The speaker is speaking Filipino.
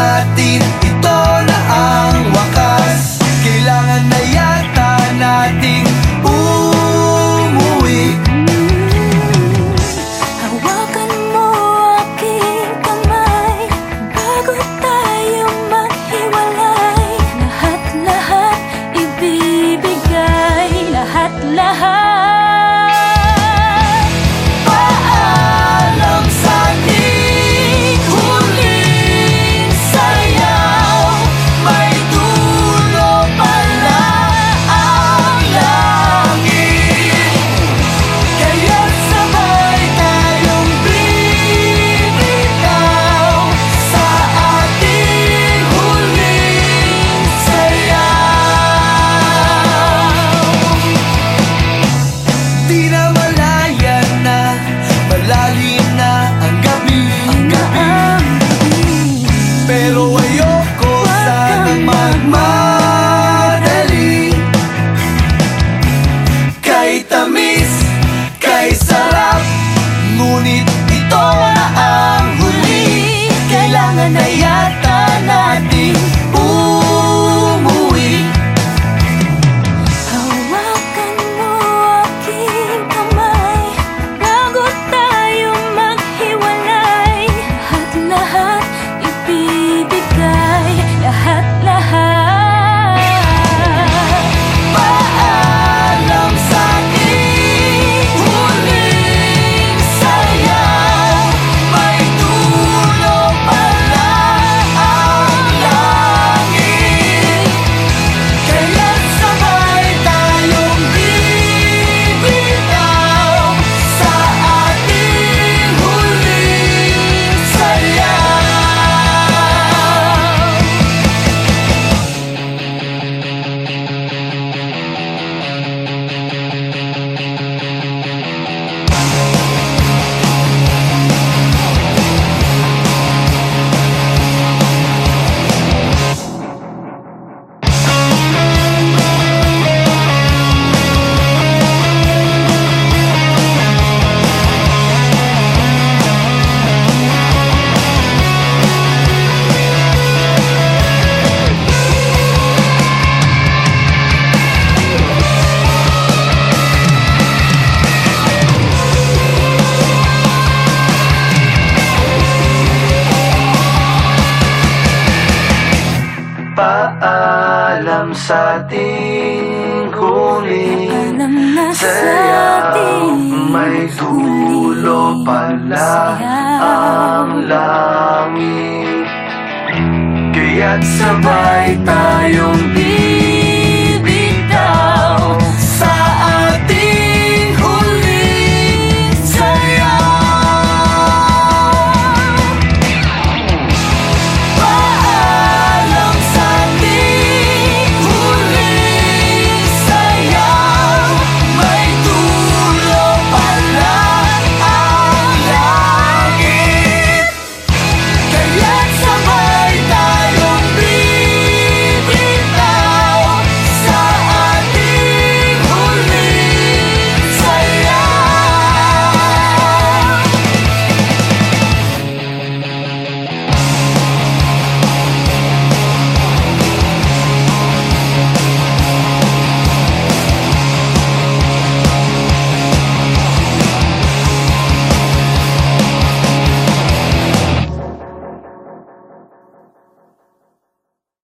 natin ito na ang wakas. Kailangan na yata nating umuwi. Hawakan mo aking kamay Bago tayo maghiwalay. Lahat-lahat ibibigay. Lahat-lahat alam sa ating huling saya May dulo pala ang langit. Kaya't sabay tayong